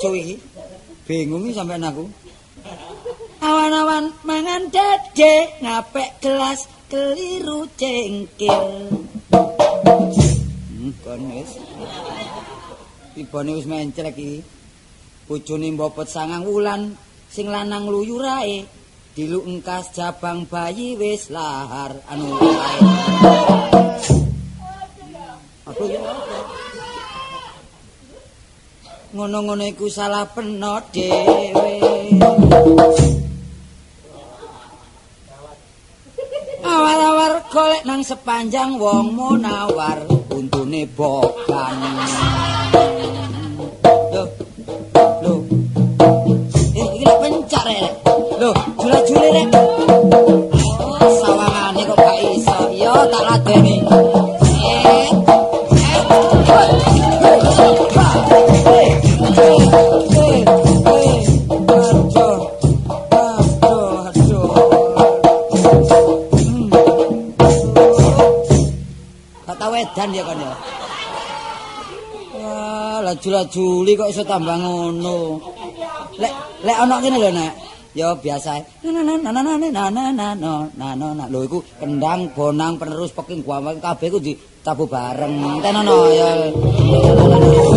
Kacau iki. Bingung iki sampean aku. Awan-awan mangan dede ngapek gelas keliru cengkil. Hmm, kon wis. Tibane wis mencrek iki. Bojone mbopet sangang wulan sing lanang luyurae diluk engkas jabang bayi wis lahar anu. Aku ya ngono-ngono iku salah peno dhewe. Awar-awar golek nang sepanjang wong munawar untune bokan. Loh. Loh. Eh, iki lek pencak rek. Loh, jula-juli rek. Oh, sawangane kok gak iso. Yo tak ladeni. Ya kan ya. Wah, laju-lajuli kok iso tambah ngono. Lek lek ana kene lho, Nek. Ya biasa. Nah, lho iku kendang, bonang, penerus peking guawang kabeh ku ditabuh bareng. Tenono ya.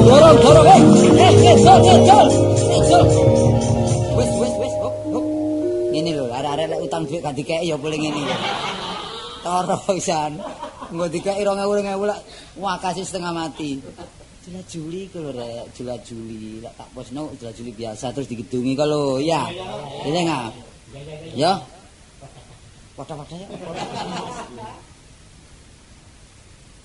Dorong, dorong, eh. Eh, eh, sol, sol, sol. Wis, wis, wis. Hop, hop. Ngene lho, arek-arek lek utang duit gak dikeki ya boleh ngene. Toro pisan. Engko dikeki 2000 2000 lek wah kasih setengah mati. Jula Juli ku lho rek, Jula Juli. Lek tak posno Jula Juli biasa terus digedungi kalau ya. Ini enggak? Ya. Padha-padha ya.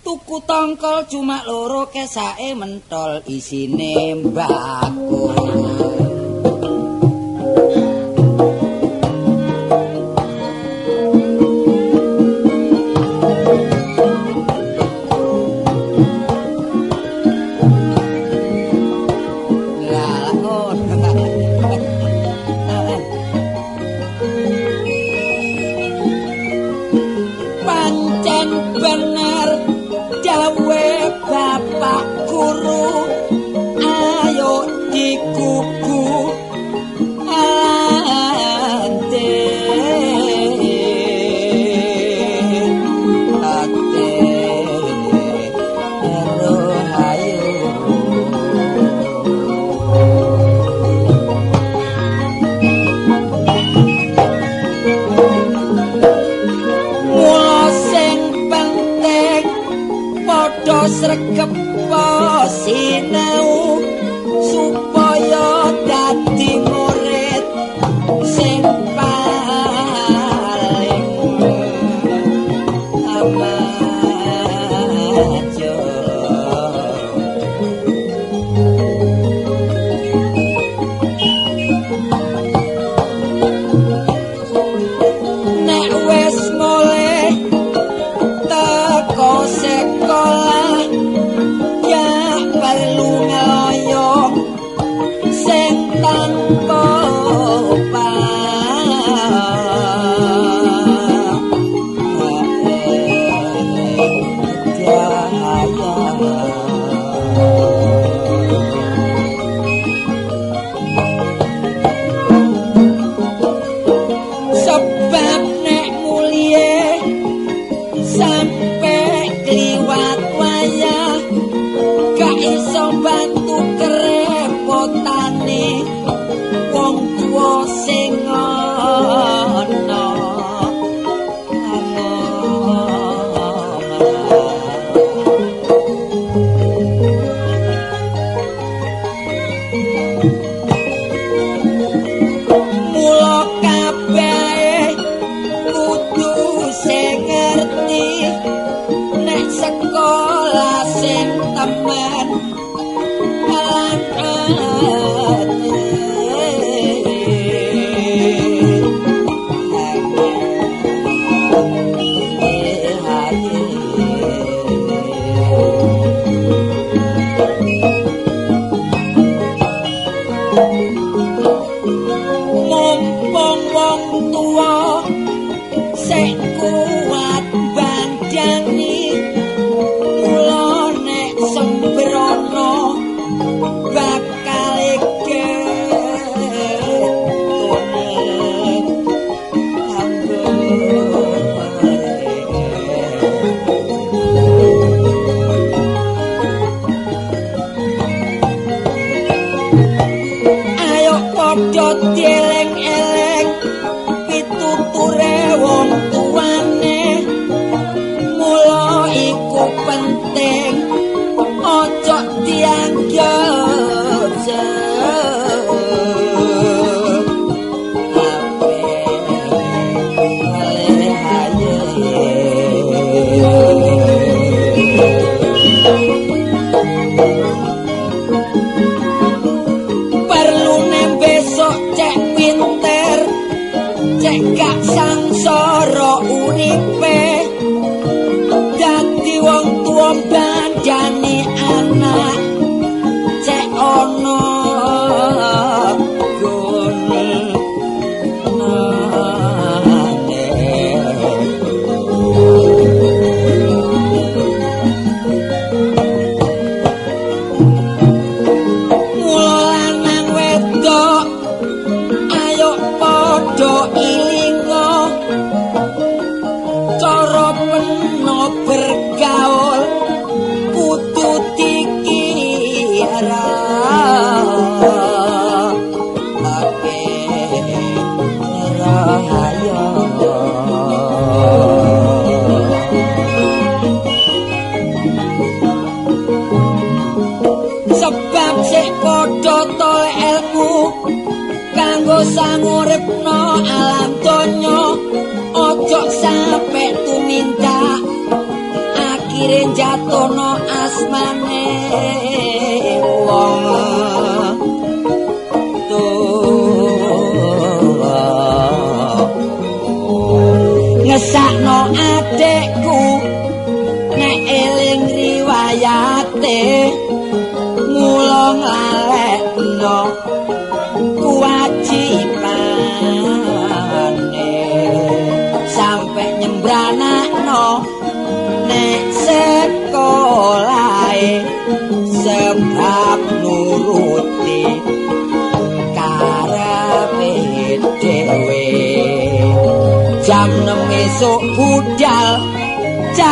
Tuku tongkol cuma loro kesake mentol isine mbako.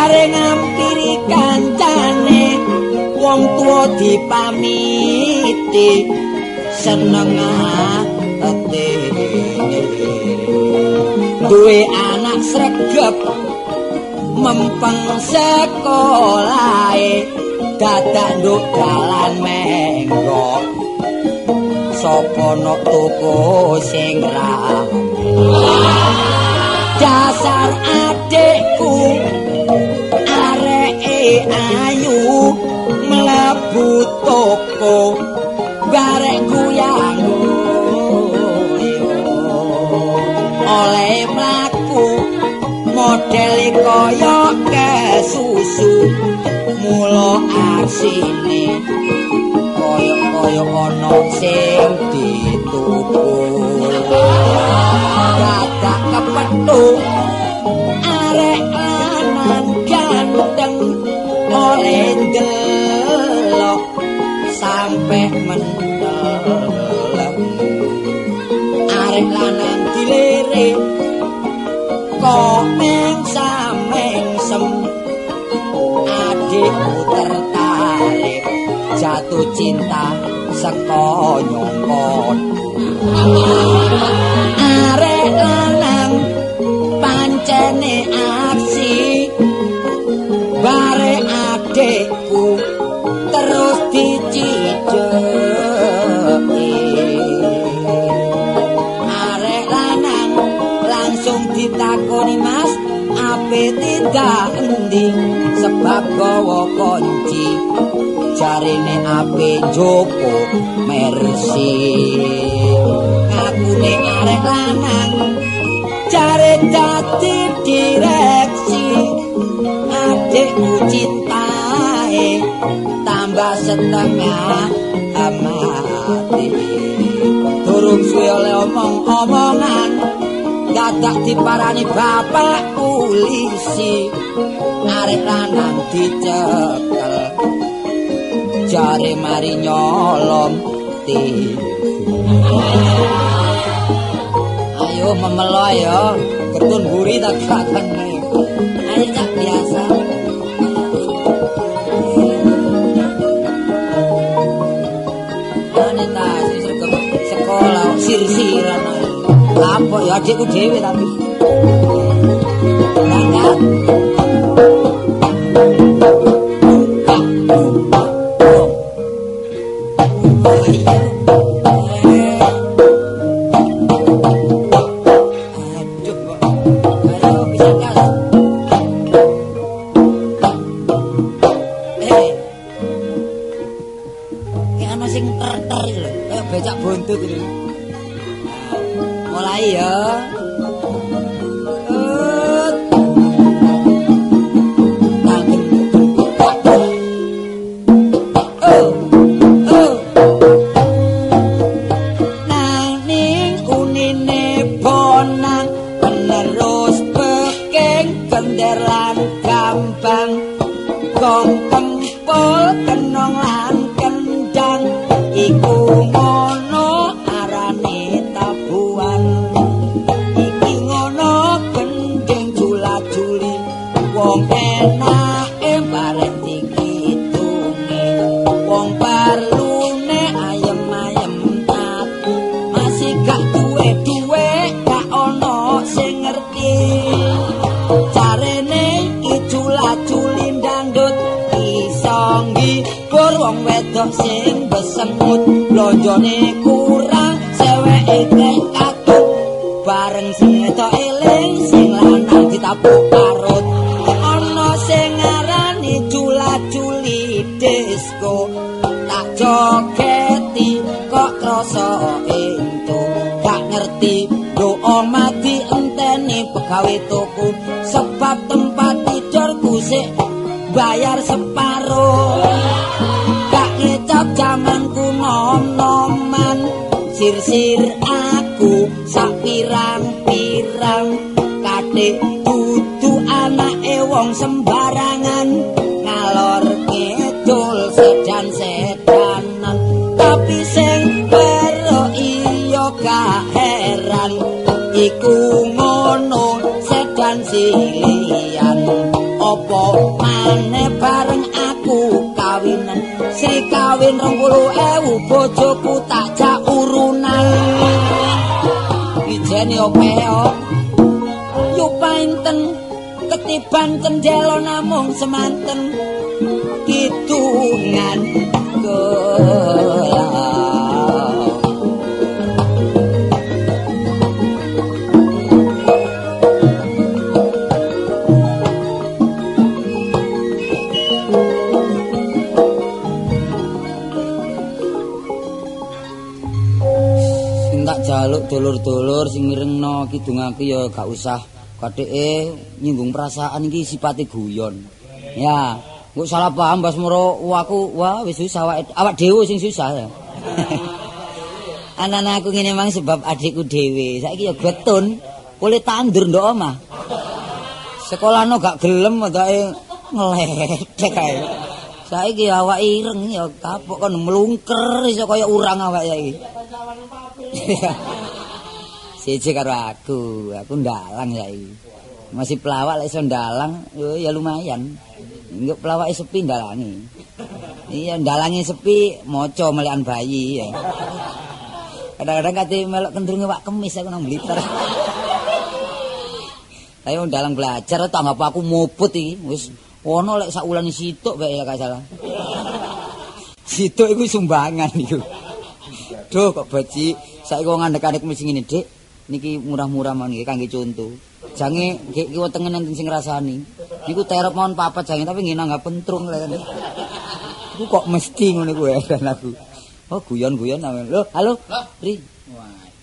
Jare ngampiri kancane wong tuwa dipamiti. Seneng ati duwe anak sregep mempeng sekolahe. Dadak nduk dalan menggok sapa nok tuku sing dasar adekku areke ayu mlebu toko barek guyang oleh mlaku model kaya kesusu mula asine kaya-kaya ana sing dituku arek lanang dilirik kok meng sem adikku tertarik jatuh cinta seko nyongkot ape tidak endi sebab gawa kunci. Jarine ape jopo mersi ngakune arek lanang jare dadi direksi. Adikku cintae tambah setengah amati. Durung suwe oleh omong-omongan dadak diparani bapak polisi arek lanang dicekel. Jare mari nyolom ayo memelo ya ketun buri tak kakan apa ya adikku dhewe tapi Langkat disco tak jogeti kok krasa entuk. Gak ngerti do omati enteni pegawe tuku sebab tempat tidurku sik bayar separuh. Gak ngecap jamanku nom-noman. Sir-sir aku sak pirang-pirang. Kadek dudu anake wong sembarangan. Ngalor iku ngono sedan silian. Opo maneh bareng aku kawinan? Sri kawin rong puluh ewu bojoku tak jak urunan. Ijeni opeo Yu painten ketiban cendelo namung semanten. Kidungan gelah sing tak jaluk dulur-dulur sing mirengno kidung aku ya gak usah kadeke nyinggung perasaan iki sipate guyon. Ya, kok salah paham Mbas Moro aku wah wis susah awak awak dhewe sing susah ya. Anak-anak aku ngene mang sebab adikku dhewe. Saiki ya getun, kulit tandur ndok omah. Sekolahno gak gelem adake ngledek kae. Saiki awak ireng ya kapok kon mlungker iso kaya urang awak saiki. Siji karo aku, aku ndalang saiki. Masih pelawak lek iso ndalang, ya lumayan. Enggak pelawake sepi ndalangi. Iya, ndalangi sepi maca melikan bayi ya. Kadang-kadang kate melok kendrunge wak kemis aku nang Blitar. Ayo ndalang belajar tanggap aku muput iki. Wis ono lek sak wulan situk bae ya salah. Situk iku sumbangan iku. Duh kok baci saiki wong ngandek-andek mesti ngene, Dik. Niki murah-murah mawon nggih kangge conto. Jange nggih kiwa tengen enten sing ngrasani. Niku terop mawon papat jange tapi nggih nanggap pentrung lek. Iku kok mesti ngono iku heran aku. Oh guyon-guyon amen. Lho, halo. Ri.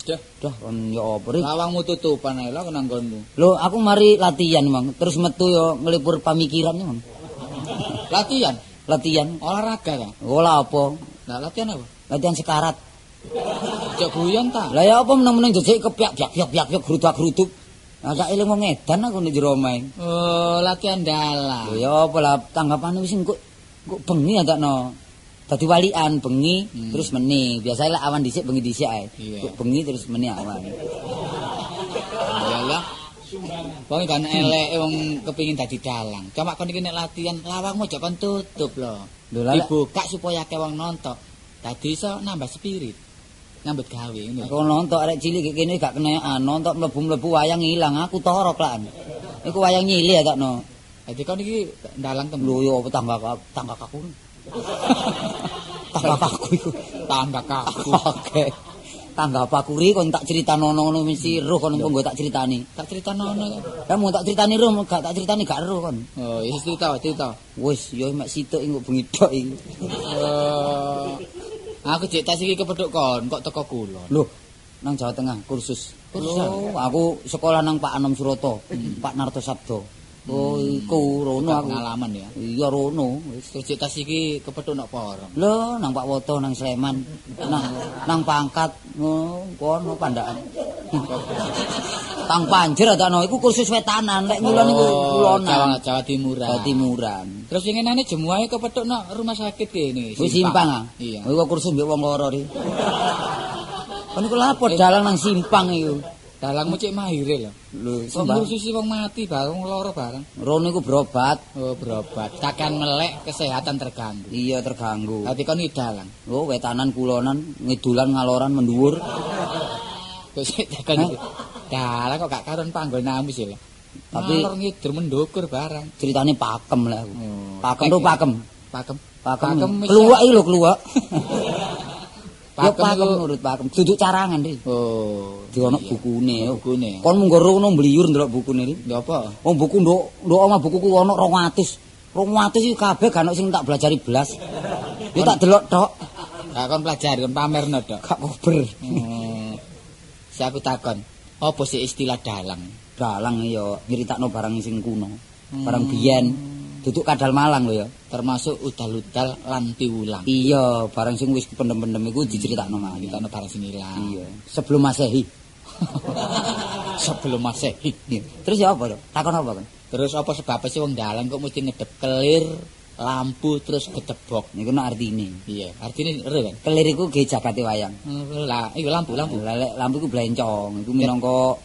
Dah kon yo apa lawangmu tutupan ae lho nang nggonmu. Lho, aku mari latihan, Mang. Terus metu yo ngelipur pamikiran, Mang. Latihan, Latihan. olahraga ta? Ola apa? Nah, latihan apa? Latihan sekarat. Cok guyon ta? Lah ya apa meneng-meneng jejek kepiak piak piak piak piak grudak-gruduk. Nah, sak eling wong edan aku nek jero omahe. Oh, latihan dalang. Lho ya apa lah tanggapane wis kok kok bengi takno. Dadi walian bengi Hmm. terus meni. Biasanya lah awan dhisik bengi dhisik ae. Kok bengi terus meni awan. Iyalah. Wong kan elek wong kepengin dadi dalang. Cuma kon iki nek latihan lawangmu aja kon tutup lho. Lho, Dibuka supaya akeh wong nonton. Dadi iso nambah spirit. Nyambut gawe ngono. Aku nonton arek cilik kayak kene gak kenean, nonton mlebu-mlebu wayang ilang, aku torok lah. Iku wayang nyilih ya takno. Dadi kon iki dalang temen. Lho yo tangga tangga kaku. Tangga kaku iku. tangga kaku. Oke. Tangga pakuri kon tak cerita nono ngono mesti roh kon engko tak critani. Tak cerita nono. Kamu tak critani roh gak tak critani gak roh kon. Oh, iya cerita, cerita. Wis yo mek situk engko bengi tok iki. Oh. Aku cek tas iki kepethuk kon, kok teko kulon. Loh, nang Jawa Tengah kursus. Kursus Loh, aku sekolah nang Pak Anom Suroto, Pak Narto Sabdo. Oh, iku rono aku. pengalaman ya. Iya rono. Wis. Cek tas iki kepethuk nok porong. Lho, nang Pak Woto nang Sleman. Nang nang pangkat oh, kono pandakan. Tang Panjer atano iku kursus wetanan. Lek ngulon iku Oh, Jawa, kulonan. Jawa Timuran. Jawa Timuran. Terus ini jemuahnya kepethuk nok rumah sakit kene. Wis simpang ah. Iya. Iku kursus mbek wong loro iki. Kan iku lapo dalang nang simpang iku. Dalangmu cek mahire lho. Lho, Kok sembah. ngurusi wong mati bareng loro bareng. Rono iku berobat. Oh, berobat. Takkan melek kesehatan terganggu. Iya terganggu. Dadi kon iki dalang. Oh, wetanan kulonan, ngidulan ngaloran mendhuwur. Kok sik takon iki. Dalang kok gak karon panggonamu sih lho. Tapi- Ngalor ngidur mendukur barang. Ceritane pakem lah aku. Oh, Pakem tuh pakem. Pakem. Pakem. wis- Keluwak iki lho, keluwak. Pakem pakem iku- nurut pakem. Duduk carangan iki. Oh. Di ono iya. bukune. Bukune. Kon mung rono mbliyur ndelok bukune iki. Ya apa? Wong buku nduk nduk omah bukuku ono 200. 200 iki kabeh gak ono sing tak belajari belas. Ya tak delok tok, Gak kon pelajari kon pamerno dok. gak kober. Hmm. Si aku takon, apa sih istilah dalang? Dalang ya nyeritakno barang sing kuno. Hmm. Barang biyen. Duduk kadal Malang lho ya. Termasuk udal-udal lan piwulang. Iya, barang sing wis pendem-pendem iku diceritakno Kita maneh. ono barang sing ilang. Iya, sebelum Masehi. Sebelum Masehi. Terus ya apa, Dok? Takon apa kan? Terus apa sebabnya sih wong dalang kok mesti ngedep kelir, lampu terus gedebok? Niku no artine. Iya, artinya ero kan? Kelir iku ge jagate wayang. Hmm, Lah, iya lampu, lampu. Lelek lampu iku blencong, iku minangka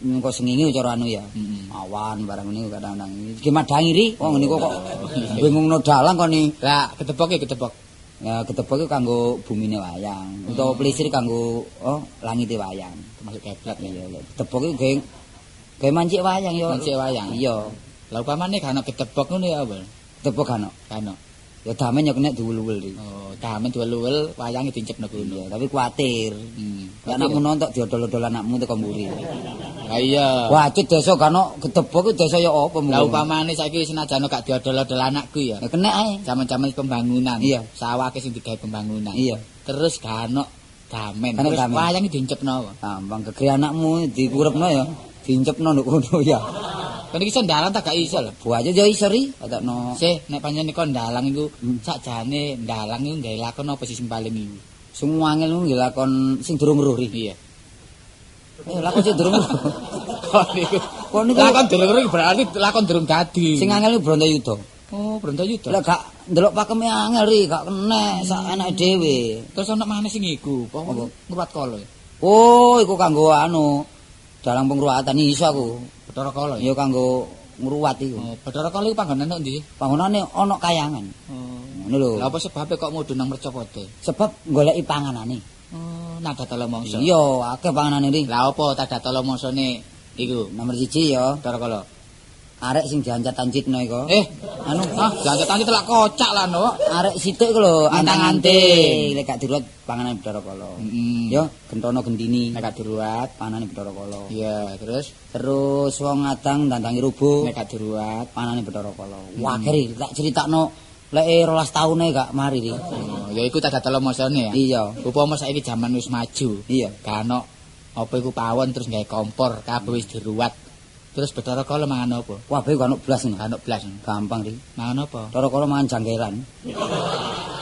minangka sengenge cara anu ya. Awan barang niku kadang-kadang. Iki madangi ri, wong niku kok bingungno dalang kok ni. Lah, gedebok ya gedebok. Ya ketebok iku kanggo bumine wayang, utawa pelisir kanggo oh langite wayang. Termasuk keblat ya. Ketebok iku ge ge mancik wayang ya. Mancik wayang. Iya, Lah upamane kan gedebok ngono ya apa? ketebok kan. Kan. Ya damen ya kena diwul-wul ri. Oh, damen duwel-duwel wayange dicepno kono. Iya, tapi kuatir. Hmm. Ya anakmu nontok diodol-odol anakmu teko mburi. Lah iya. Wacut desa kan ketebok iku desa ya apa Lah mung. upamane saiki senajan gak diodol-odol anakku ya. Ya kena ae. Zaman-zaman pembangunan. Iya. Sawah ke sing digawe pembangunan. Iya. Terus gano damen. Gano Terus damen. wayange dicepno apa? Gampang gegere anakmu dikurepno ya. Dincepno nduk kono ya. Kan iki sendalan tak gak iso lho. Buaja ya iso ri, katakno. Sih, nek pancen kok ndalang iku Hmm. sakjane ndalang iku gawe lakon apa sih sing paling iku? Sing angel ku nggih lakon sing durung weruh ri. Iya. Eh lakon sing durung. Kon niku. Kon niku Lakon durung berarti lakon durung dadi. sing angel ku Brontoyuda. Oh, Brontoyuda. Lah gak ndelok pakeme angel ri, gak kena sak enake dhewe. Terus ana maneh sing iku, apa ngruwat kala. ya? Oh, iku kanggo anu dalang pengruwatan iso aku. Bathara kala. ya? Kanggo ngruwat iku. Oh, Bathara kala iku panggonan nek ndi? Panggonane ana kayangan. Oh. Ngono lho. Lah apa sebabnya kok mudhun nang Mercapada? Sebab goleki panganane. Oh, nada tala mongso. Iya, akeh panganane ri. Lah apa tada tala mongsone iku? Nomor siji ya, Bathara kala. Arek sing diancat-ancitno iku. Eh, anu ah, jangan telak kocak lah, no. arek sithik iku lho, Antang-anting. antang-anting. Lek gak dirut panganan Bathara Kala. Heeh. Ya, gentono gendini nek gak diruat. panane Bathara Kala. Iya, terus Terus wong ngadang dandangi rubuh nek gak diruat. panane Bathara Kala. Wah, keri tak critakno lek 12 taune gak mari ri. Oh, ya iku tada tala mongsone ya. Iya, Upama saiki jaman wis maju. iya. Kano apa iku pawon terus gawe kompor, kabeh wis diruat. Terus Bathara kala mangan apa? Wah, bae kan blas ngono. Kano blas. Gampang ri. Mangan apa? Bathara Kala mangan janggelan.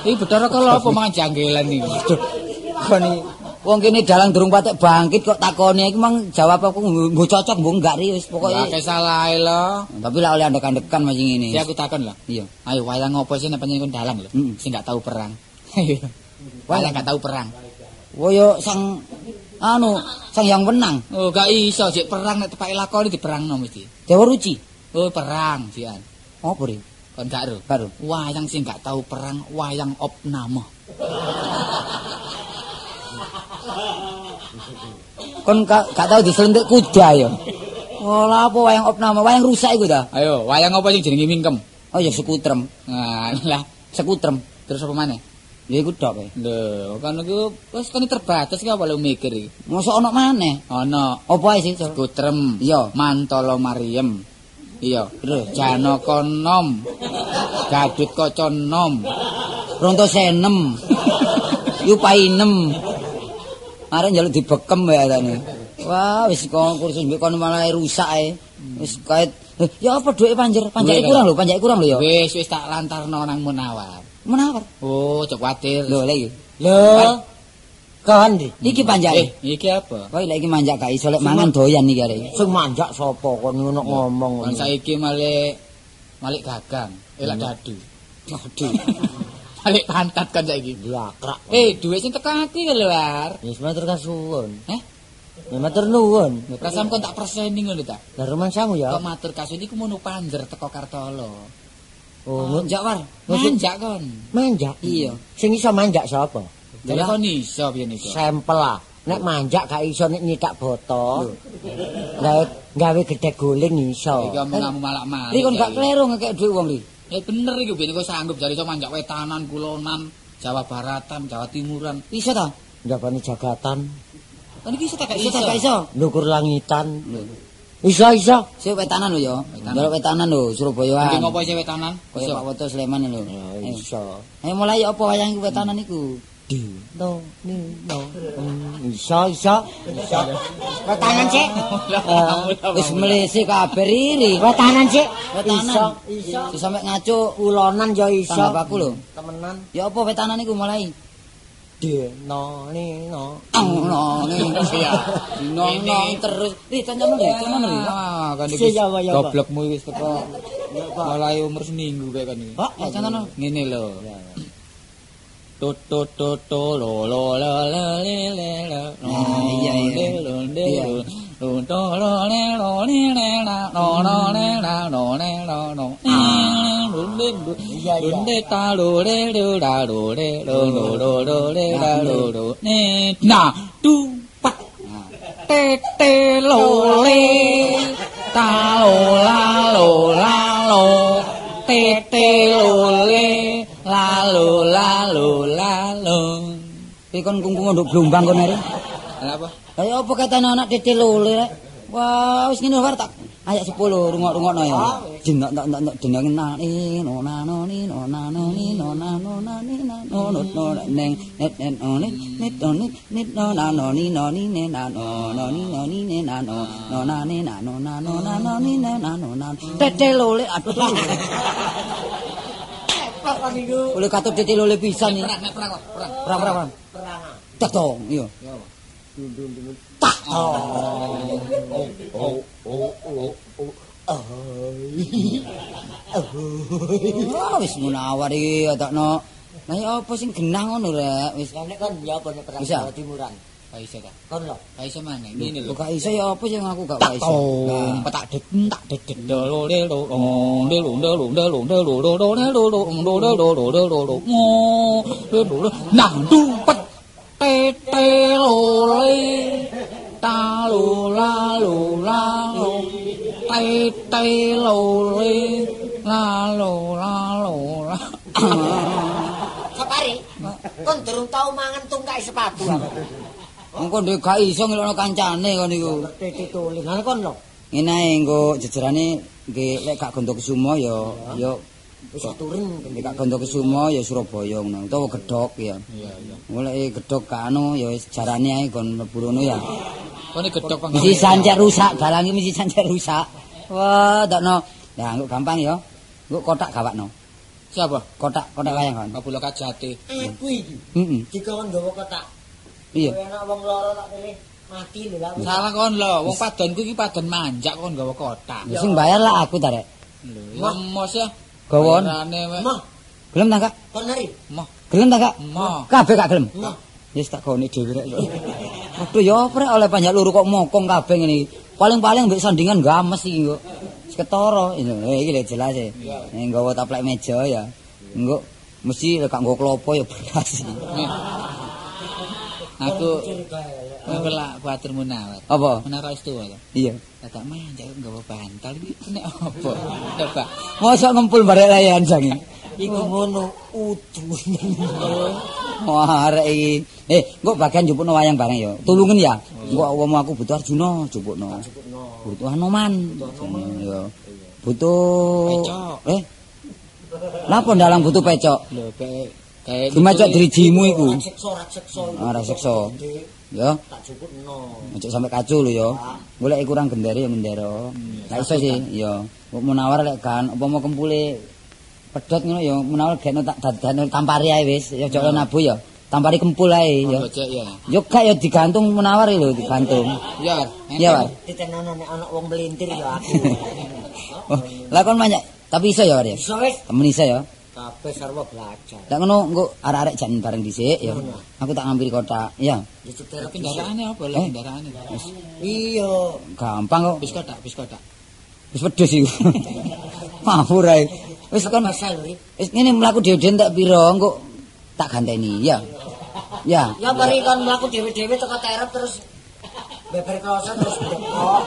Iki Bathara kala apa mangan janggelan iki? Koni wong kene dalang durung patek bangkit kok takone iki mang jawab aku nggo cocok mbok enggak ri wis Ya pokoke. kesalahe lo. Tapi lah oleh andek-andekan macam ini. Si aku takon lho. Iya. Ayo wayang apa sih nek kon dalang lho? Sing gak tahu perang. Wayang gak tahu perang. Woyo sang anu, sang yang menang. Oh, gak iso sik perang nek tepake lakoni diperangno mesti. Dewa Ruci. Oh, perang sian. Apa ri? Kon gak ero. Baru. Wayang sing gak tahu perang, wayang opname. Kon ka- gak tahu diselentik kuda ya. Oh, lah apa wayang opname, wayang rusak iku ta? Ayo, wayang apa sing jenenge mingkem? Oh ya sekutrem, Nah, lah sekutrem. terus apa maneh? Ya iku tok kae. Lho, kan iku wis kan terbatas ki apa lu mikir iki? Mosok ana maneh. Ana Apa ae sih? Cor? Kutrem, Iya. Mantala Mariem. Iya, Terus Janaka nom. Gadut kaca nom. Ronto senem. Yu painem. Arek njaluk dibekem ya tane. Wah, wis kon kursus mbek kon malah rusak ae. Wis kait Eh, ya apa duwe panjer? Panjake kurang lho, panjake kurang lho ya. Wis wis tak lantarno nang Munawar. Menawar. Oh, cok kuwatir. Lho, lek iki. Lho. Di. Iki panjake. Eh, iki apa? Kowe lek iki manjak gak iso lek mangan doyan iki arek. Sing manjak sapa kon ngono ngomong. Kan saiki malik malik gagang, elak dadu. Aduh. Malik pantat kan saiki. Lakrak. Eh, duit sing teko ati lho, War. Wis matur kasuwun. Eh? Ya matur nuwun. Perasaan kon tak perseni ngono ta. Lah rumangsamu ya. Kok matur kasus iku mono panjer teko Kartolo. Oh, Manjak war. Manjak kon. manjak. Iya. Sing iso manjak sapa? Jadi kon iso piye niku? Sampel lah. Nek manjak gak iso nek nyitak boto. Lah gawe gedhe guling iso. Iki omonganmu malak-malik. Ri kon gak kleru ngekek dhuwit wong ri. Eh bener iku ben kok sanggup jare iso manjak wetanan, kulonan, Jawa Baratan, Jawa Timuran. Iso ta? Njabane jagatan, Kan iki iso tak Iso iso. iso? ndukur langitan. Iso iso. Sik wetanan lho ya. Njaluk wetanan lho Surabaya. ngopo isih wetanan? Kaya Iso. Pak Woto Sleman lho. Ayo. iso. Ayo mulai ya apa wayang iku wetanan iku? Di no ni no. Hmm, Iso iso. Iso. Wetanan sik. Wis melisi kabeh riri. Wetanan sik. Wetanan. Iso iso. Sampe ngaco Ulonan ya iso. aku lho. Temenan. Ya apa wetanan iku mulai? Di no ni no. Nong terus. Ri. Ah, kan Si, iki goblokmu wis teko mulai umur seminggu kayak kan iki. Cancan. Ngene lho. Tut tut tut tut lo lo lo lo le le lo. Iya, iya. Lo le Iya. lo. Lo to lo le lo le le la lo lo le la lo le lo Lo le ta lo le lo la lo le lo lo lo lo le la lo lo. Ne na tu pat. Te te lo le. Ta lo la lo la lo. Te te lo le. La lo la lo la lo. Ri kon kungkung nduk blombang kon ari. Kenapa? Ayo apa kata anak titil lho rek. Wah, wis ngene war tak ayat 10 rungok-rungokno ya. Jenak tak tak tak jeneng nani no na no ni no na no ni no na no na ni na no no neng net net no ni net no ni net no na no ni no ni ne na no ni no ni ne na no na ni na no na ni ne na no na titil lho aduh. Oleh katut titil lho pisan ya. Perang, perang, perang. Perang perang. Tak dong, iya. Tak. Oh, wis munawar iki adakno. Lah ya apa sing genang ngono rek? Wis Nek kon ya apa nek perang. Jawa Timuran. Gak iso ta? Kon lho. Gak iso mana? Ngene lho. Kok iso ya apa sing aku gak iso. Tong, Nah, petak det, tak det det, do lo de lo, ong de lo de lo de lo de lo do do de lo do, ong do de lo do de lo do, mo de lo do, nang du pet, te te lo le, ta lo la lo la lo, te te lo le, la lo la lo la. Sapari. Kon durung tau mangan tungkai sepatu engko ndek gak iso ngelokno kancane kon niku. Titi tuling. Lah kon lho. Ngene engko jejerane nggih lek gak gondo kesumo ya ya Wis turun. Nek gak gondo kesumo ya Surabaya ngono utawa gedhok ya. Iya iya. Mulai gedhok kanu ya wis jarane ae kon mlebu rono ya. Kone gedhok Mesti sancek rusak, dalange mesti sancek rusak. Wah, dakno. Lah engko gampang ya. Engko kotak gawakno. Siapa? Kotak, kotak wayang kan. Kabula Kajati. Aku iki. Heeh. Jika kon nggawa kotak. Iya. Ana wong loro tak pilih mati lho lah. Salah kon lho, wong padonku iki padon manjak kon gawa kotak. Ya sing bayar lah aku ta rek. Lho, mos ya. Gawon. Mah, Gelem ta, Kak? kon hari. Mah, Gelem ta, Kak? mah. Kabeh gak gelem. Mah. Wis tak gone dhewe rek. Aduh ya apa rek oleh panjak luru kok mokong kabeh ngene iki. Paling-paling mbek sandingan games iki kok. Eh, iki lho jelas e. Nek nggawa taplek meja ya. Engko mesti lek gak nggo klopo ya beras. Aku aku lah kuatir munawat. Apa? Menara itu lho. Iya. Kata manjak nggawa bantal iki nek apa? Coba. Mosok ngempul barek layan sange. Iku ngono udu. Wah, arek iki. Eh, engko bagian jupukno wayang bareng ya. Tulungen ya. Engko wong aku butuh Arjuna jupukno. Butuh Hanoman. Ya. Butuh. Eh. Napa ndalang butuh pecok? Lho kayak Dimacok dirijimu iku. Ora sekso. Ya, Tak cukupno. ojo sampe kacu lho ya. Golek kurang gendere ya gendera. Gak iso sih, ya. Kok menawar lek kan apa mau kempule pedhot ngono ya menawar gekno tak dadane tampari ae wis. Ya ojo nabu ya. Tampari kempul ae ya. Ya. Yo gak ya digantung menawar lho digantung. Ya. Iya, Pak. Ditenanan nek ana wong melintir ya aku. Oh, lah kon banyak tapi iso ya, Pak. ya? Iso wis Temen iso ya. Kabeh sarwa belajar. Lah ngono engko arek-arek jan bareng dhisik ya. Aku tak ngambil kotak. Ya, cetel Kendaraane apa lah Eh? kendaraane? Iya. gampang kok. Bis kotak, bis kotak. Wis wedhus iku. Mabur ae. Wis kon Masal iki. wis ngene mlaku dhewe-dhewe tak pira engko tak ganteni ya. Ya. Ya bari kon mlaku dhewe-dhewe teko terep terus beber kloso terus dekok.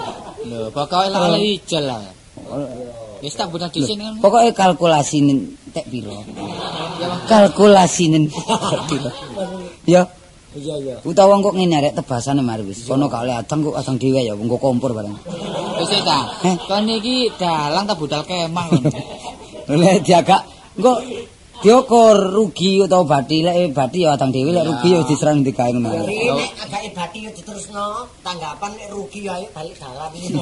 Lho, pokoke oleh ijel lah. Wis tak budal disin kan. Pokoke kalkulasine tek pira. Kalkulasine pira. Ya. Iya iya. Utawa kok ngene arek tebasane mari wis. Sono gak oleh adang kok adang dhewe ya engko kompor bareng. Wis ta. Kon iki dalang tak budal kemang kon. Lek diagak engko diukur rugi utawa bathi lek bathi ya adang dhewe lek rugi ya diserang digawe ngono. Iki nek agak ibati yo diterusno, tanggapan nek rugi yo ayo balik dalan iki.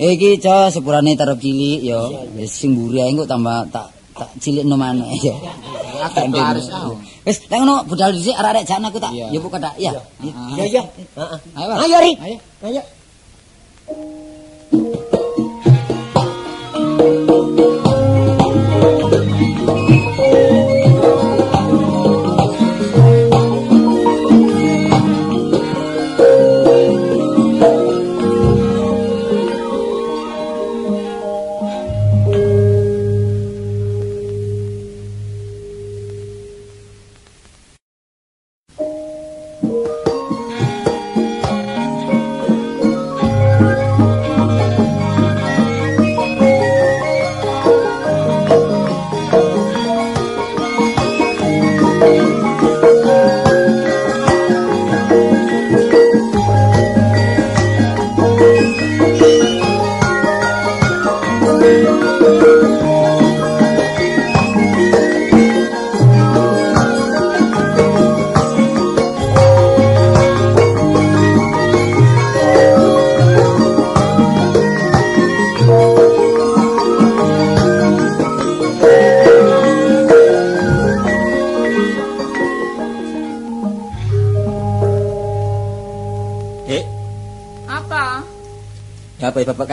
Iki co sepurane tarup cilik ya. Wis sing mburi ae tambah tak tak cilikno maneh ya. Wis lek ngono budal dhisik arek-arek jan aku tak ya buka tak ya. Iya iya. Heeh. Ayo. Ayo Ri. Ayo. Ayo.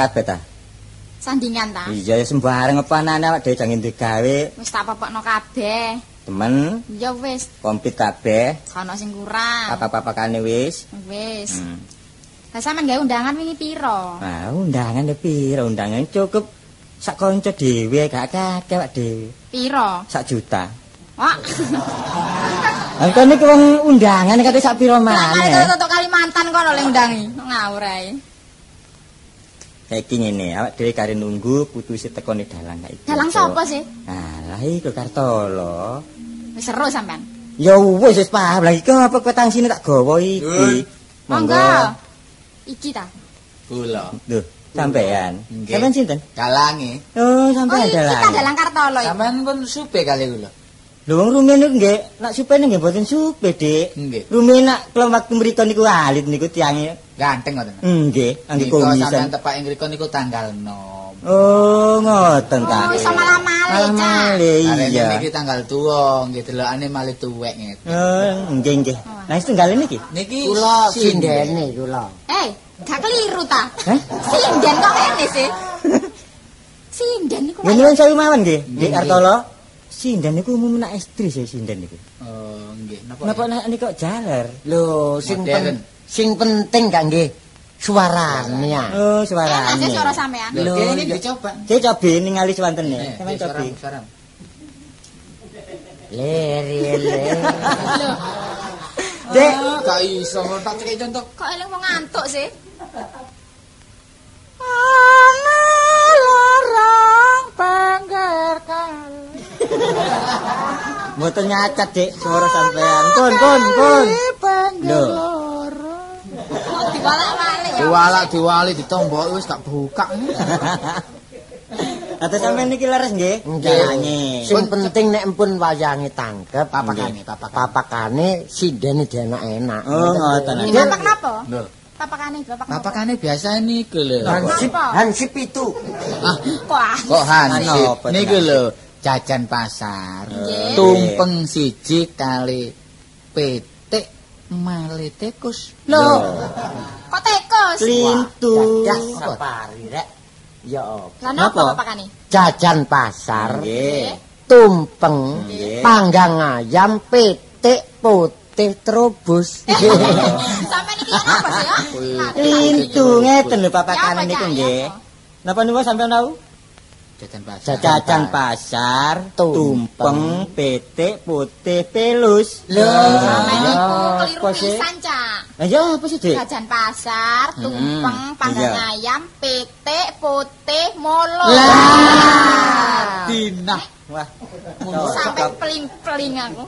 Kabeh ta? Sandingan ta? Iya ya sembarang apa anane awak dhewe jangan digawe. Wis tak popokno kabeh. Temen, Ya wis, komplit kabeh, ana sing kurang. apa-apakane wis. Wis. Hmm. Lah sampean gawe undangan wingi pira? Ah, undangan ya pira? Undangan cukup sak kanca dhewe gak akeh awak dhewe. Pira? Sak juta. Wah. Lah kok niku wong undangan kate sak pira maneh? Kalimantan kono le undangi. Ngawur ae. Saiki ngene, awak dhewe kare nunggu putuse tekone dalang iku. Dalang sapa sih? Alah iku Kartolo. Wis seru sampean. Ya wis wis paham lah iki apa kowe tangsine tak gawa iki. Monggo. Iki ta. Kula. Duh, sampean. Sampean sinten? Dalange. Oh, Oh, sampean iki ta dalang. dalang Kartolo iki. Sampean pun supe kali kula. Lho wong rumiyin niku nggih, nak supene nggih mboten supe, Dik. Nggih. Rumiyin nak kelem waktu mriku niku alit niku tiange. Ganteng ngoten. Nggih, angge Nika sampean komisan. tepak ing mriku niku tanggal 6. Oh, ngoten ta. Oh, iso malah malih, Malah Cak. iya. niki tanggal tuwa, nggih delokane malih tuwek ngeten. Oh, nggih nggih. Nah, setunggal niki. Niki Kula sinden. sindene kula. Eh, gak keliru ta? Hah? Sinden kok ngene sih. Sinden niku. Nggih nyuwun sewu mawon nggih, Dik Kartolo. Sinden niku umum nak istri sih sinden niku. Oh, nggih. Napa? Napa nak niku jaler? Lho, sing pen, sing penting gak nggih suarane. Oh, Enak suarane. suara sampean. Lho, ini dicoba. Saya cobi ningali swantene. Eh, Sampeyan cobi. suara. Leri le. Dek, Ah, gak iso tak cekik contoh. Kok eling wong ngantuk sih? Mboten nyacat, Dik, suara sampean. Pun, pun, pun. Lho, Kok diwalak-walik ya? Diwalak diwali ditombok wis gak buka. Dados sampean niki leres nggih. Nggih. Sing penting nek empun wayange tangkep, Papakane, papakane. papakane sindene enak-enak. Oh, ngoten. Bapak napa? Lho, Papakane bapak napa? papakane biasa niku lho. Hansip, hansip itu. Ah, Kok kok hansip. Niku lho, jajan pasar. Tumpeng siji kali petik male tikus. Loh. Kok tekus? Lintu. Ya, sapari rek. Ya apa? Lah napa papakane? Jajan pasar, Nggih. tumpeng, panggang ayam, pitik, putih, terubus. Sampeyan iki yang apa sih ya? Lintu ngeten lho Ya, papakane apa, niku nggih. Napa niku sampean tahu? Jajan pasar. Jajan pasar, tumpeng, petik, putih, pelus. Lho. Sampeyan iku keliru sih? pisan, Cak. Lah ya apa sih, Dik? Jajan pasar, tumpeng, panggang iya. ayam, pitik, putih, molo. Dinah. Wah. Sampai peling-peling aku.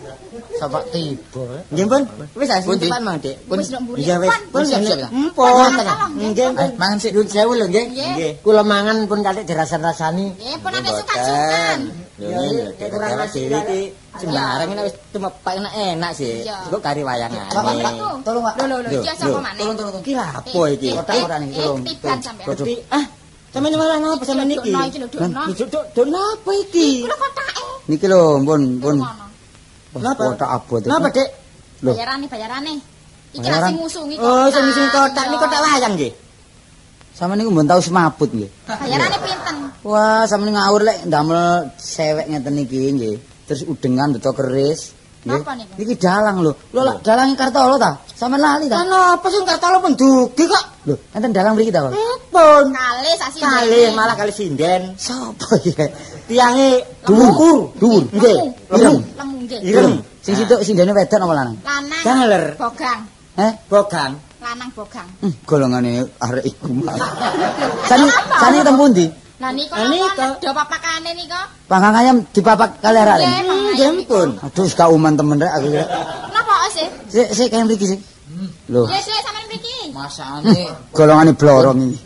Sampai tiba. Nggih, Pun. Wis ah, Pun, Dik. cepat Mang, Dik. Pun. Iya wis. Pun. Pun Siap, siap, siap. Empun. Pun, Nggih. Eh, mangan sih. Nyun sewu lho nggih. Nggih. Nggih. Kula mangan pun kali dirasan-rasani. Nggih, pun ada sukan-sukan. Lho Dik. kurang nasi dhewe iki sembarang ini wis cuma enak enak sih. Iya. Kok kari wayangane. Tolong, Pak. Lho lho lho, iki sapa maneh? Tolong, tolong, tolong. Iki lha apa iki? Eh, Kotak ora nih, eh, tolong. Dadi ah, sampeyan malah ngapa sampeyan niki? Dokno iki lho, duk napa iki? Kulo kotake. Niki lho, pun. Ngono. Napa? Kotak abot. Napa, Dik? Lho. Bayarane, bayarane. Iki Bayaran? lah sing ngusungi Oh, sing sing kotak niki kotak wayang nggih. Sama niku mbon tau semaput nggih. Bayarane pinten? Wah, sama ngawur lek ndamel sewek ngeten niki nggih. Terus udengan beto keris. Napa niku? Niki dalang lho. Lho lak dalange Kartolo ta? Sampe lali ta? Kan apa sing kartolo pendugi kok? Lho, enten dalang mriki ta, Kol? Pun. Kali sasi. Kali malah kali sinden. Sapa iki? Tiange Dhuwur, dhuwur. Nggih. Ireng. Ireng. Sing situ sindene wedok apa lanang? Lanang. Galer. Bogang. Eh? Bogang. Lanang bogang. Hmm, golongane arek iku. Sani sani teng pundi? Lah niku Lah niku. napa do papakane niku? Panggang ayam dipapak kali arek. Nggih, pun. Aduh, gak uman temen rek aku. Napa sih? Sik sik kaya mriki sik. Lho, Ya sih sampean mriki. Masane golongane blorong iki.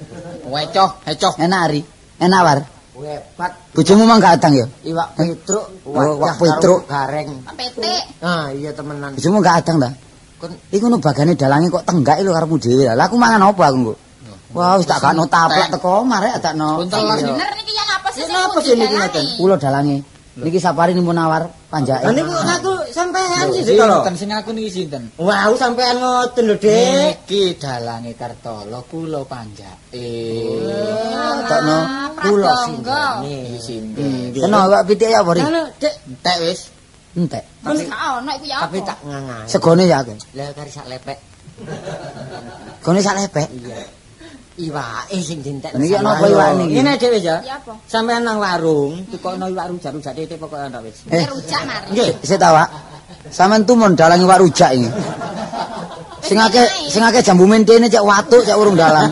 wecoh, hecoh. Enak ari. Enak war. Hebat. Bojomu mang gak adang ya? Iwak petruk, Oh, wajah petruk. gareng. Petik. Ah, iya temenan. Bojomu gak adang ta? Kon Iku nu bagane dalange kok tenggak lho karepmu dhewe. Lah aku mangan apa aku kok? Wah, wis tak gakno taplak teko marek adakno. Sing lah. bener niki yang apa sih? Ya, napa sih niki ngeten? Kula dalange. Niki sapari nimpun nawar panjake. Lah niku aku sampean sih kalau. sing aku niki sinten? Wow, sampean ngoten lho, Dik. Niki dalange Kartolo kula panjake. Adakno kula Tonggo. Iki sinten. Kena awak pitik ya apa ri? Halo, Dik. Entek wis. Entek. Wis gak ono iku ya apa? tapi tak ngangai. Segone ya akeh. Lah kari sak lepek. Gone sak lepek. Iya. Iwake sing dintek. Niki ana apa iwak niki? Ngene wis ya. Ya apa? Sampean nang warung, tukokno iwak rujak-rujak titik pokoke ana wis. Eh, Eh, rujak mari. Nggih. sik ta, Wak. Sampeyan tumun dalange wak rujak iki. Sing akeh sing akeh jambu mentene cek watuk cek urung dalang.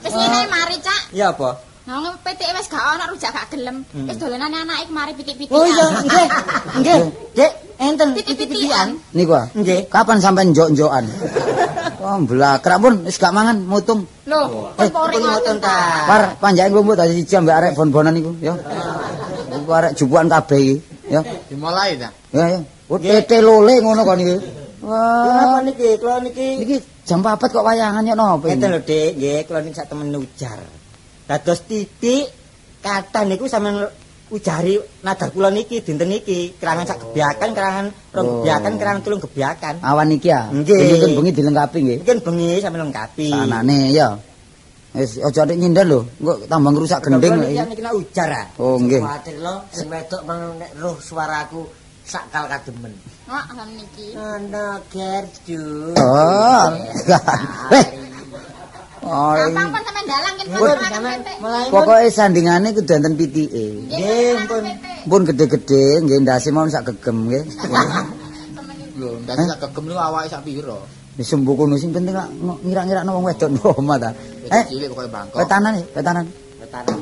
Wis ngene mari, Cak. Ya apa? Nah, petik wis gak ono rujak gak gelem. Wis dolenane anake mari pitik-pitik. Oh iya, nggih. Nggih. Dik, enten Pitik-pitikan. Niku ah. Nggih. Kapan sampean njok-njokan? Oh, blakrak pun wis gak mangan mutung. Loh, Eh, pori ngoten ngoten ta. ta. Par panjake nglumpuk dadi siji ambek arek bon-bonan iku, ya. Iku arek jupukan kabeh iki, ya. Dimulai ta. Ya, ya. Tete lole ngono kok niki. Kenapa Wah, niki? Kula niki niki jam 4 kok wayangan ya napa ngeten ini? lho, Dik. Nggih, kula niki sak temen ujar. Dados titik kata niku sampean ujari nadar kula niki dinten niki kerangan sak gebyakan, kerangan rong Oh. gebyakan, kerangan tulung gebyakan. Awan iki ya. Nggih. Bengi dilengkapi nggih. Mungkin bengi sampean lengkapi. Sanane ya. Wis aja nek nyindir lho, engko tambah ngrusak gending. Lho niki iki. niki nak ujar ah. Oh, nggih. Kuwatir lo sing wedok mang nek roh suaraku sakal kademen. Wah, kan niki. Ana gerdu. Oh. Pokoke sandingane kudu enten pitike. Nggih, pun. Pun gede-gede nggih ndase mau sak gegem nggih. Lho, ndase sak gegem niku awake sak pira? Wis sembuh kono sing penting lak ngira-ngirakno wong wedok nomah ta. Eh, Cilik pokoke bangkok. wetanan ya, wetanan. Wetanan.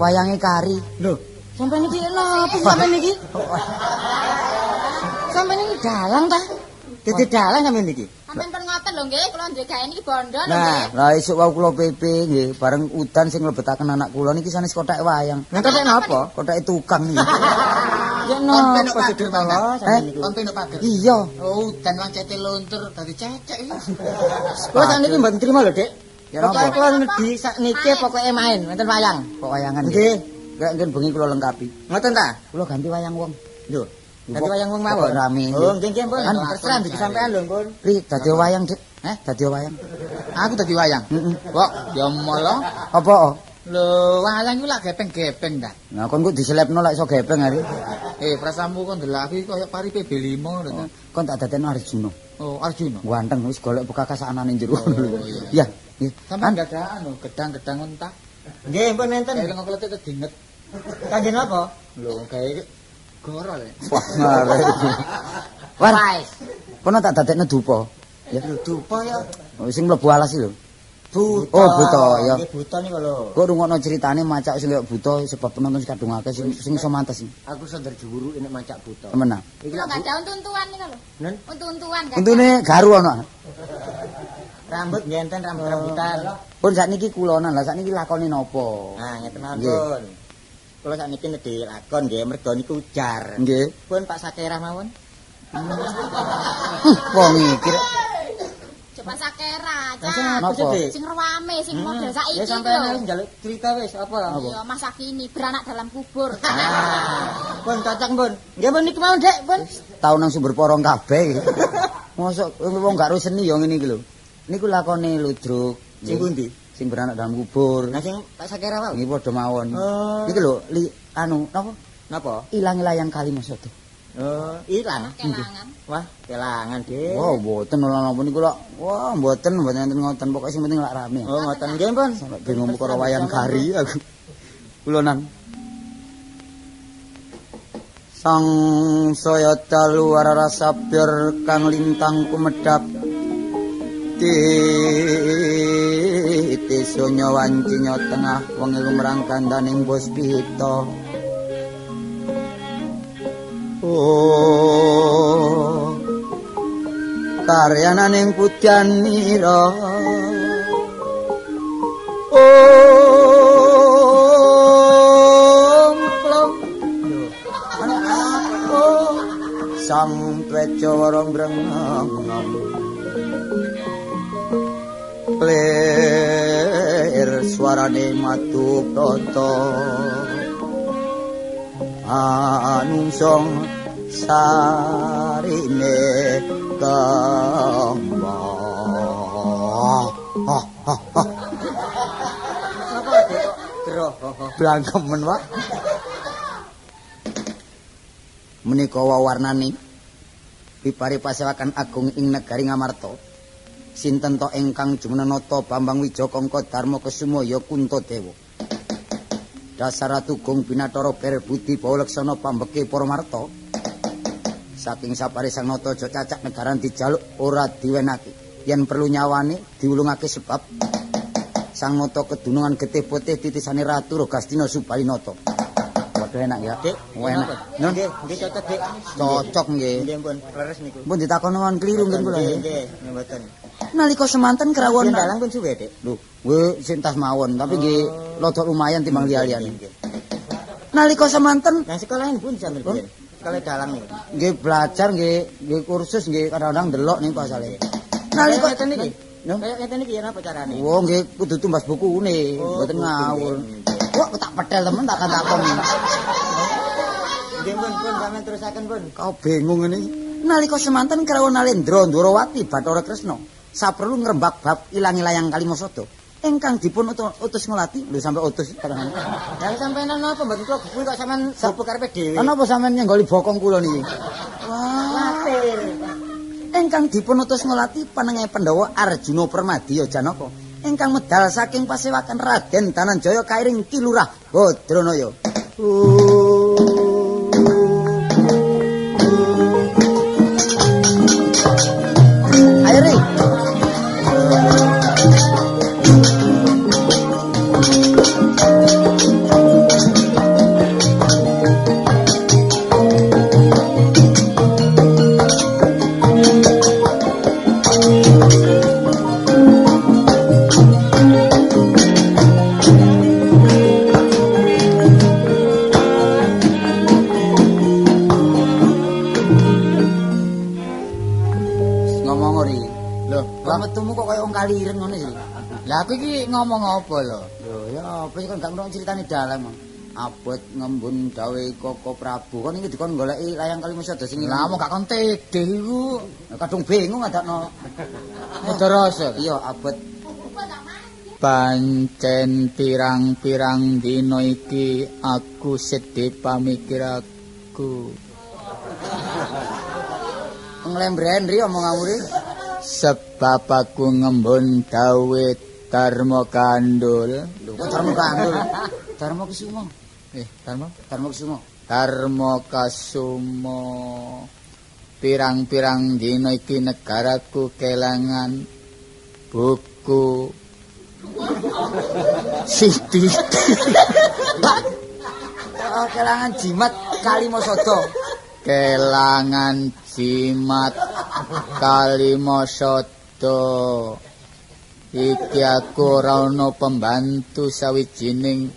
Wayange kari. Lho, Sampeyan iki napa sampeyan iki? Sampeyan iki dalang ta? dadi dalang sampeyan iki. Sampeyan pun ngoten lho nggih, kula ndek gawe niki bondo lho Nah, nggih. Lah esuk wau kula PP nggih, bareng udan sing mlebetaken anak kula niki sanes kothake wayang. Nang kok napa? Kothake tukang niki. Ya napa sedur kala Eh? sampeyan niku? Konten pager. Iya. Oh, udan wancete luntur dadi cecek iki. Kula sakniki mboten trima lho, Dik. Ya Pokoke kula ngedi sakniki pokoke main wonten wayang. Kok wayangan Nggih. Kayak nggen bengi kula lengkapi. Ngoten ta? Kula ganti wayang wong. Lho, dadi wayang wong mawon. rame. Oh, nggih nggih, Pun. Terserah iki sampean lho, Pun. Ri dadi wayang, Dik. Eh, dadi wayang. Aku dadi wayang. Heeh. Kok ya molo. Apa? oh? Lho, wayang iku lak gepeng-gepeng ta. Nah, kon kok diselepno lek iso gepeng hari. Eh, prasamu kon delok aku kaya pari PB5 ngono ta. Kon tak dadekno Arjuna. Oh, Arjuna. Ganteng wis golek bekas anane jero. Oh, iya. Iya, iya. Sampeyan gak ada anu gedang-gedang entak. Nggih, pun enten. Kayak lengkok kletek kedinget. Kanjen apa? Lho, gawe gorol. ya. Wah, ngarep. Wan, kono tak dadekno dupa. Ya. Lho, dupa ya. Oh, sing mlebu alas lho. Buta. Oh, buta, ya. Nggih, buta niku lho. Kok rungokno ceritane macak sing kaya buta sebab penonton kadung akeh sing sing iso mantes. Aku sonder juru ini macak buta. Temenan. Iki gak ada untu-untuan nika lho. Nen, Untu-untuan kan. Untune garu ana. Rambut nggih enten rambut-rambutan. Pun sakniki kulonan lah sakniki lakone napa? Nah, ngeten mawon. Kula sakniki nedhi lakon nggih mergo niku ujar. Nggih. Pun Pak Sakerah mawon. Wong iki rek. Coba sakera, Lah sing Cak. apa? Sing rame, sing model saiki Ya lho. wis njaluk cerita wis apa? Iya, masa kini beranak dalam kubur. Ah, pun cocok pun. Nggih pun niki mau Dek, pun. Tau nang sumber porong kabeh. Mosok wong gak ro seni ya ngene iki lho. Niku lakone ludruk. Sing pundi? Sing beranak dalam kubur. Nah sing Pak Sakerah wae. Niki padha mawon. Oh. Niki lho, li anu napa? Napa? Ilang layang kali maksud. Oh, ilang. Kelangan. Wah, kelangan, Dik. Wah, mboten ora napa niku lho. Wah, mboten mboten enten ngoten. Pokoke sing penting lak rame. Oh, ngoten nggih, Pun. Sampai bingung perkara wayang kari aku. Kulonan. Sang saya dalu arara sabir kang lintang kumedhap Titi sunyo wancinyo tengah wengi lumrang kandaning puspita Oh karyananing putyanira Om plong. Oh sang tweca warong Ler suarane matu proto Anungsong sarine? Geroh. Blangkemen, Pak. Menika wawarnane pipari pasewakan agung ing negari Ngamarta. Sinten to ingkang jumenenata Bambang Wijakangka Darma Kesumaya Kuntadewa. Dasar Atugung Binathara Berbudi Bawleksana pambeke para marta. Saking sapare sang nata aja cacak negaran dijaluk ora diwenake. Yen perlu nyawane diulungake sebab sang nata kedunungan getih putih titisane Ratu Rogastina Subalinata. Waduh enak ya. Dik, Oh, enak. Nun, Nggih, nggih cocok, Dik. cocok nggih. Nggih, pun. Leres niku. Pun ditakono wan kliru nggih kula. Nggih, nggih, mboten. Nalika semanten krawon Yen dalang pun suwe, Dik. Lho, we sing tas mawon, tapi nggih lodok lumayan timbang liya-liyane. Nggih, nggih. Nalika semanten Nang sekolahan pun sambil biyen. Sekolah dalang niku. nggih belajar nggih nggih kursus nggih kadang-kadang delok ning pasale. Nalika ngeten niki. No? Kayak ngeten niki ya napa carane? Wong nggih kudu tumbas bukune, Oh, mboten ngawur. nggih. Kok tak petel temen tak takon. Nggih pun pun sampean terusaken pun. Kau bingung ini. Nalika semanten krawon Nalendra Ndrawati Bathara Kresna saperlu ngrembak bab ilangi layang Kalimasada. Ingkang dipun utu- utus ngelati, lho sampe utus kadang. Lah sampean napa mboten kula gepul kok sampean sapa karepe dhewe. Ana apa sampean nyenggoli bokong kula niki? Wah, Latir. ingkang dipun utus ngelati panengah Pandhawa Arjuna Permadiya Janaka. Ingkang medal saking pasewakan Raden Dananjaya kairing Kilurah Badranaya. Ayo dawe Koko Prabu kon iki dikon goleki layang Kalimasada sing Lah mau gak kon tedeh iku. kadung bingung adakno. Mudarasa. Iya abot Pancen pirang-pirang dina iki aku sedih pamikir aku. nglembren ri omong amure. Sebab aku ngembun dawe Dharma Kandul. Lho kok Dharma Kandul. Dharma Kusuma. Eh, Dharma? Dharma Kusuma. Dharma Kasumo. Pirang-pirang dina iki negaraku kelangan buku Siti. Oh, kelangan jimat Kalimasada. kelangan jimat kalimasada iki aku ora ana pembantu sawijining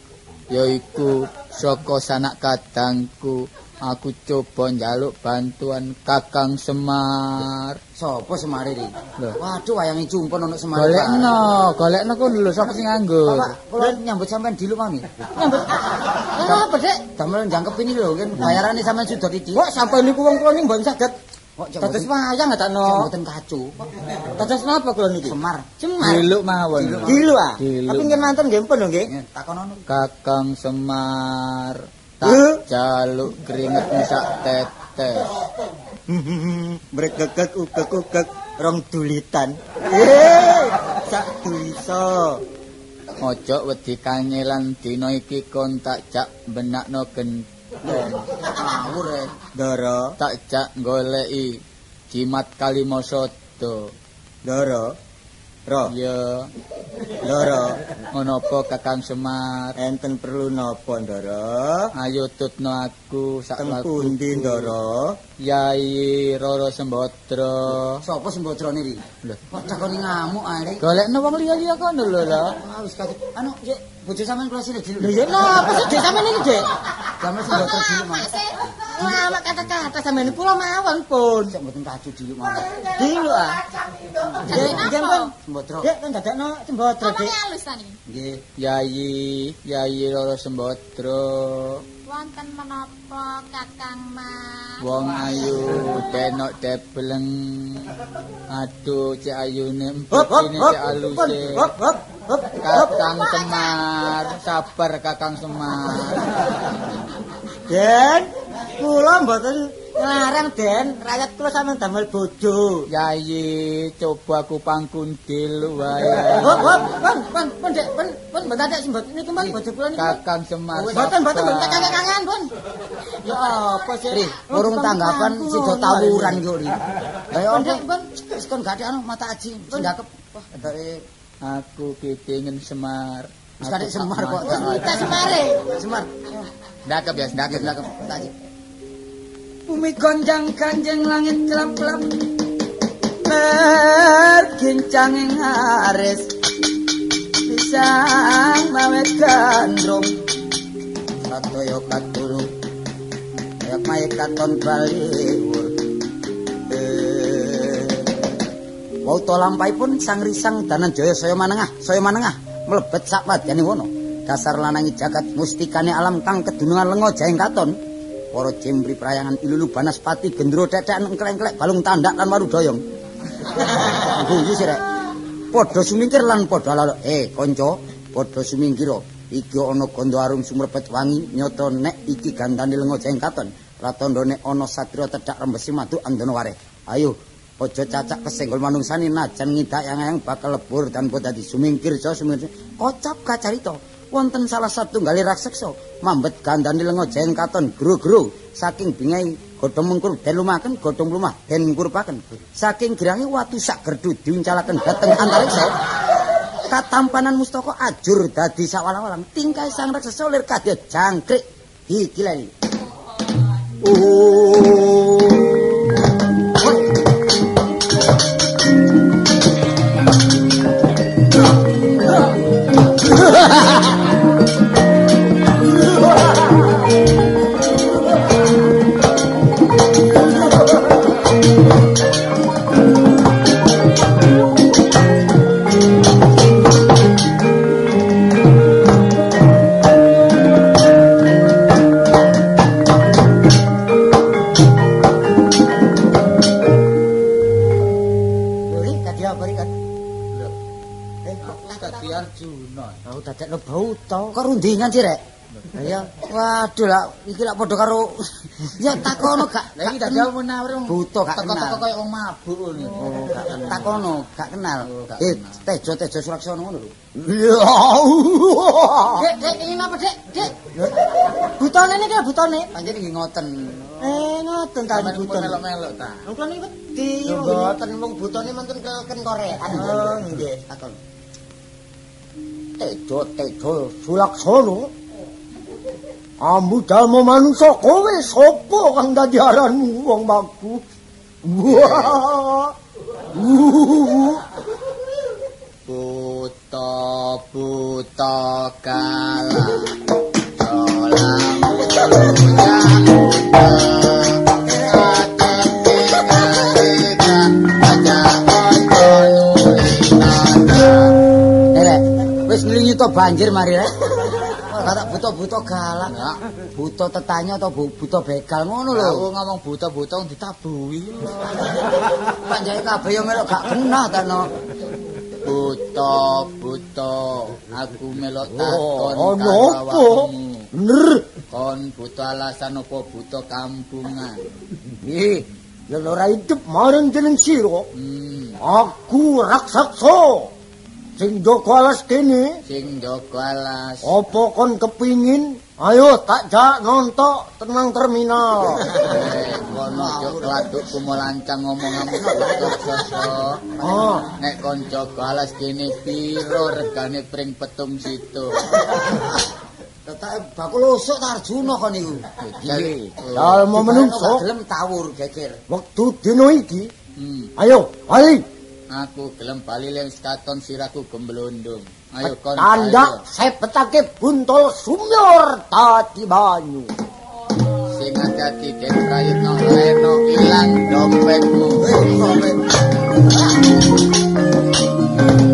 yaiku saka sanak kadangku aku coba njaluk bantuan Kakang Semar Sopo Semare ri? Lho. Waduh wayange cumpon ono Semare. golekno golekno ku lho sapa sing nganggur Pak, kula nyambut sampean dilu mami. Nyambut. Apa, Dek? Damel jangkep ini lho, kan bayarane sampean sudah iki. Kok sampai niku wong kula niku mboten saged dados wayang ngadakno. mboten kacu. Dados napa kula niki? Semar. Cemar. diluk mawon Dilu ah. Dilu. Tapi ngen manten nggih pun lho nggih. Takonono. Kakang Semar tak jaluk keringetmu sak tetes Bregegek ugek-ugek rong dulitan. Eh, sak dulisa. Ojo wedi kangelan dina iki kon tak jak benakno gendong. Ngawur e. Ndara, Tak jak goleki jimat Kalimasada. ndara. Ro, Ya, ndara. ngono apa Kakang Semar? Enten perlu napa, ndara? Ayo tutno aku sak pundi, ndara? Yai Roro Sembodra. Sopo sembotrone iki? Lho, Kok cakoni ngamuk ae. golekno wong liya-liya kono lho lho. Ah wis kadut. Anu, Dek, bojo sampean kula sini dilu. Lho ya napa sih Dek sampean iki, Dek? Damel sembotro dilu mami. Lama kata-kata sampean iki kula mawon pun. Sik mboten kacu dilu mami. Dilu ah. Dek, Sembotro. Dek, kan dadakno sembodro, Dek. halus tani. Nggih. Yai, Yai Roro Sembodra. Wonten menapa Kakang Mas? Wong ayu denok debleng. Aduh, cek ayune hop, cek aluse. hop. Kakang Semar, sabar Kakang Semar. Den, kula mboten nglarang, Den. Rakyat kula sampean damel bojo. Yai, coba aku pangkundil wae. Hop, hop, pun, pun, pun, Dek, pun, pun mboten ada sembot niki pun bojo kula niki. Kakang Semar. Mboten, mboten, mboten sabar. kangen-kangen, pun. Ya apa sih? Ri, urung tanggapan sida tawuran kok ri. Lah Pun, apa? Pun. Wis kon gak ada anu mata aji. Wah, edoke Aku kepingin Semar. Aku Semar kok. Kita semare. Semar. Ndakep ya, tak aji. Bumi gonjang kanjeng langit kelap-kelap Bergincang ing aris Pisang mawet gandrung Satoyo katuru. Kayak mayek katon baliwur. Eh. Wau to lampahipun sang risang Dananjaya saya manengah, saya manengah mlebet sak wadyane wono. Dasar lanangi jagat mustikane alam kang kedunungan lenga jaeng katon. para jembri prayangan ilulu banaspati gendro tetekan engklek-engklek balung tandak lan waru doyong. Guyu sih rek. Padha sumingkir lan padha lalok. Eh, kanca, padha sumingkira. Iki ana gondo arum sumrepet wangi nyoto nek iki gandane lenga jengkaton. Ratondo nek ana satria tedhak rembesi madu andana wareh. Ayo, aja cacak kesenggol manungsani najan ngidak yang bakal lebur tanpa dadi sumingkir so sumingkir. Kocap kacarita. wonten salah satunggal raksasa mambet gandane lenga jengkaton gro-gro saking bingai godhong mengkur den lumaken godhong lumah den ngurpaken. Saking girange watu sak gerdu diuncalaken dhateng antariksa katampanan mustaka ajur dadi sawala-walang tingkai sang raksasa lir kadya jangkrik. Iki lali. Oh iki lak padha karo ya takono gak. Lah iki dadal menawar buta gak kenal. Teko-teko koyo wong mabuk ngono. Oh. Takono, gak kenal. Eh, tejo-tejo suraksana ngono lho. Dek, dek, ini napa, Dek? Dek. Butone niki butone. Panjenengan nggih ngoten. Eh, ngoten ta butone. Melok-melok ta. Ngoten iki wedi. Mboten mung butone mantun keken korea. Oh, nggih. Takon. tejo tejo sulaksana ambu dalmo manungsa kowe sapa kang dadi aranmu wong baku buta buta kala buta banjir mari rek. Buta-buta galak. Buta tetanya atau buta begal ngono lho. Aku ngomong buta-buta ditabuhi. Panjake kabeh yo melok gak genah ta no. Buta, buta, aku melok takon oh, karo awakmu. Bener. Kon buta alasan apa buta kampungan? Ih, yen ora hidup marang jeneng sira. Hmm. Aku raksasa. Sing jaga alas kene sing jaga alas apa kon kepingin ayo tak jak nontok tenang terminal eh kono yo kladuk kumulancang ngomonganmu sosok oh nek kon jaga alas kene piro regane pring petung situ Tak bakul usuk ta Arjuna kon niku. Nggih. Dalem menungso gelem tawur geger. Wektu dina iki. Hmm. Ayo, bali. Aku gelem bali len katon siraku gemblondong. Ayo kon. Tanda sepetake buntol sumyor tadi banyu. Sing ati den prayitno leno ilang dompetmu. Waduh,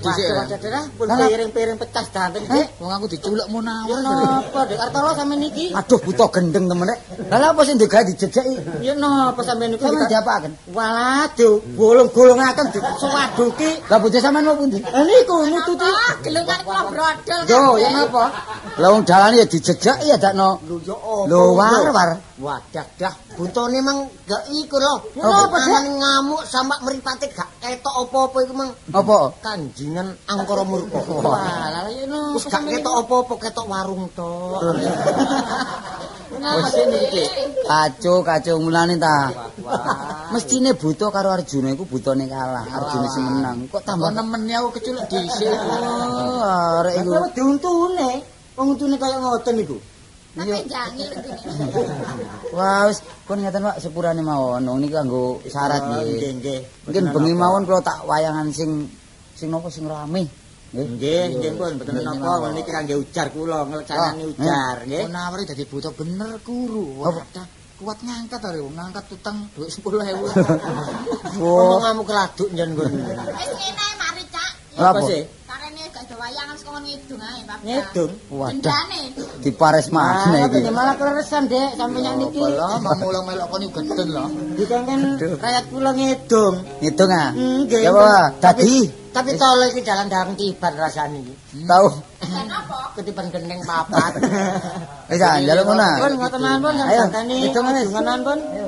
dhisik. Waduh, waduh, pun piring-piring pecah danten? Dik. Wong aku diculuk Ya munawar. napa, Dik? Artolo sampe niki? Aduh butuh gendeng temen rek. Lah lha apa sing digawe dijejeki? Ya napa sampe niku? Sampeyan dika- diapaken? Waduh, bolong-bolongaken disewaduki. Lah bojo sampean mau pundi? Lah niku nututi. Ah, gelungan kula brodol. Yo, ya napa? Lah wong dalane ya dijejeki ya dakno. Lho? Lho war-war. Wadah dah, buntone mang gak iku lho. Ya apa? Aman ngamuk sampak mripate gak ketok apa-apa iku mang. Apa? Kanjingan angkara murka. Wah, lah ya no. Wis gak ketok apa-apa, ketok warung tok. Wis niki. Kacau, kacau mulane ta. Mestine buta karo Arjuna iku butane kalah, Arjuna sing menang. Kok tambah nemeni aku keculuk dhisik. Oh, arek iku. Iku diuntune. Wong untune kaya ngoten iku. Wah, wis kon ngeten Pak sepurane mawon. Wong niki kanggo syarat Oh, nggih. Nggih, nggih. Mungkin bengi mawon kula tak wayangan sing sing napa sing rame. Nggih. Nggih, pun Nggih, napa niki kangge ujar kula ngelcanani Oh, ujar nggih. Munawar dadi buta bener kuru. Wadah. Kuat ngangkat are wong ngangkat utang dhuwit 10.000. Ngomong ngamuk keladuk njen nggon. Wis ngene mari, Cak. Apa? sih? Ngidung ae, Pak. Ngedung. Wadah, Dendane. dipares Ah, maneh apa iki. malah kleresan, Dek, sampeyan niki. Lah, mbak mulang melok kon iku geden lho. Dikangen rakyat kula ngedung. Ngitung ah. Nggih. Ya apa? Dadi Tapi tole iki jalan darang tiban rasane iki. tau. Dan apa? Ketiban gendeng papat. Wis ah, njaluk ngono. ah. Pun ngoten pun Ayo, sakjane. hitung wis. Hitungan pun. Ayo